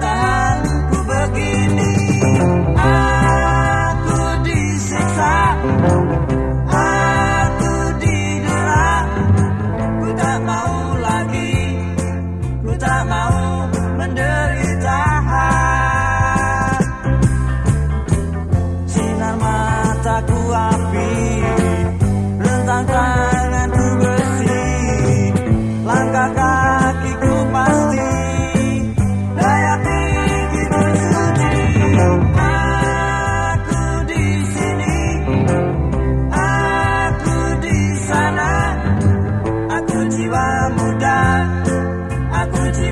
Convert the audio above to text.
Bye.